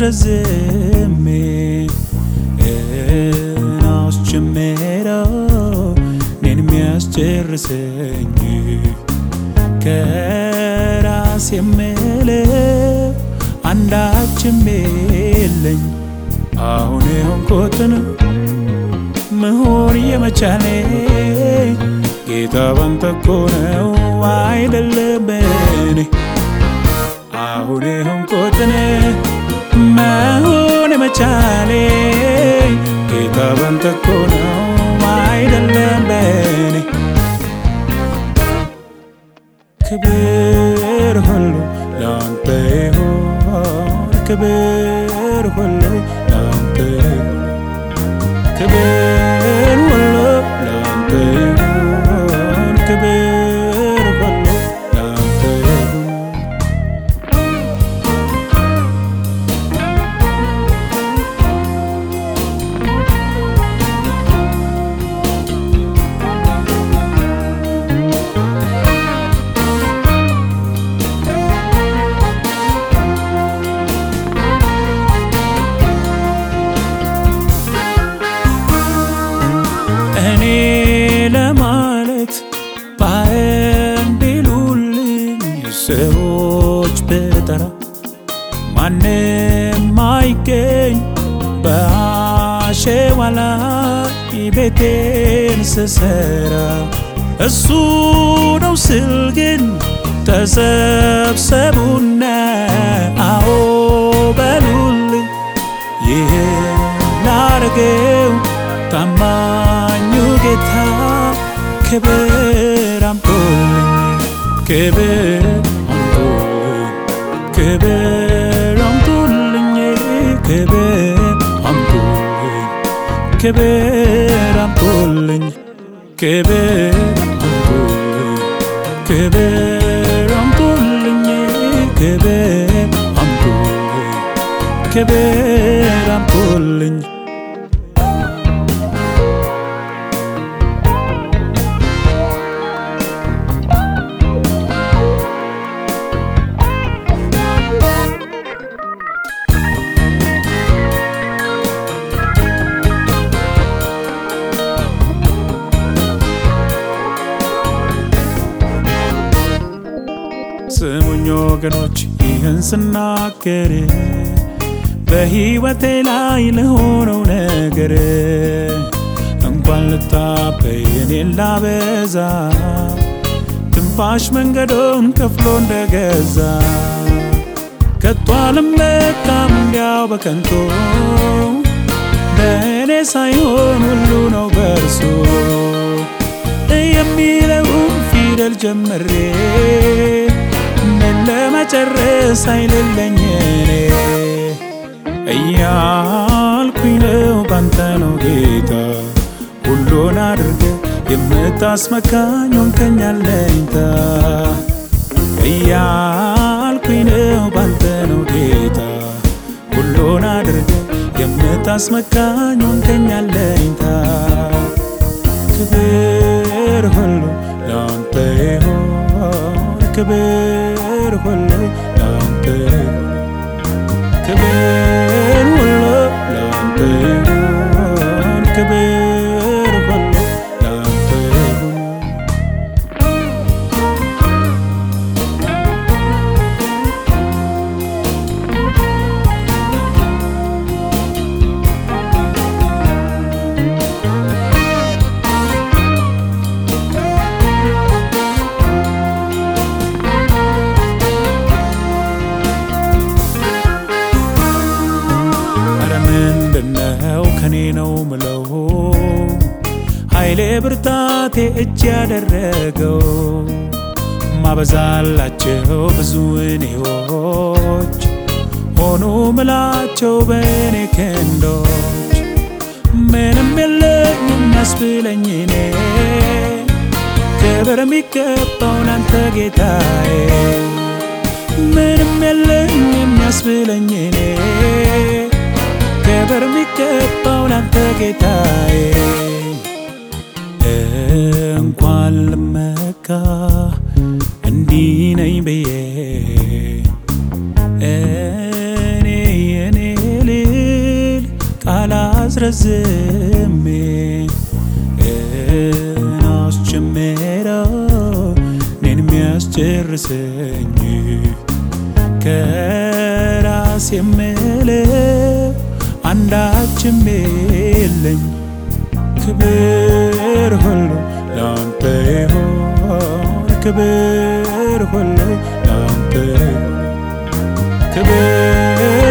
አስረዝሜ እናስጀምረው እኔን የሚያስጨርሰኝ ከራስ የምለው አንዳችም የለኝ። አሁን የሆንኩትን መሆን የመቻሌ ጌታ ባንተ እኮ ነው አይደለም በኔ አሁን የሆንኩትን መሆን የመቻሌ ጌታ ባንተ እኮ ነው አይደለም በኔ ክብር ሁሉ ላንተ ይሁን። ክብር ሁሉ ላንተ ይሁን። ክብር ሰዎች ብጠራ ማንም አይገኝ በአሸዋ ላይ ቤቴን ስሰራ። እሱ ነው ስል ግን ተሰብሰቡና አዎ በሉልኝ ይህን ላረገው ታማኙ ጌታ ክብር አምጦልኝ ክብር kebe lam tun linye, kebe am tun kebe ram tun linye. Kebe am tun kebe ram tun linye. Kebe am tun kebe ram tun linye. ስሙኝ ወገኖች ይህን ስናገር በሕይወቴ ላይ ለሆነው ነገር እንኳን ልታበይ እኔን ላበዛ ትንፋሽ መንገዱን ከፍሎ እንደገዛ ከቶ አልመካም እንዲያው በከንቱ በእኔ ሳይሆን ሁሉ ነው በእርሱ የሚለውን ፊደል ምን ለመጨረስ አይልለኝ እኔ። እያልኩኝ ነው ባንተ ነው ጌታ። ሁሉን አድርገ የምታስመካኝ ሆንከኝ አለኝታ እያልኩኝ ነው ባንተ ነው ጌታ። ሁሉን አድርገ የምታስመካኝ ሆንከኝ አለኝታ ክብር ሁሉ ላንተ ይሁን ክብር babe. Come in. ኃይሌ ብርታቴ እጅ ያደረገው ማበዛላቸው ብዙ እኔዎች ሆኑ ምላቸው በእኔ ክንዶች ምንም የለኝ የሚያስብለኝ እኔ ክብር የሚገባው ላንተ ጌታዬ ምንም የለኝ የሚያስብለኝ እኔ ክብር የሚገባው ላንተ ጌታዬ ልመካ እንዲህ ነኝ ብዬ እኔ የኔ አስረዝሜ አስጀምረው እኔን የሚያስጨርሰኝ ከራስ የምለው አንዳችም የለኝ። ክብር ሁሉ ክብር ሁሉ ላንተ። ክብር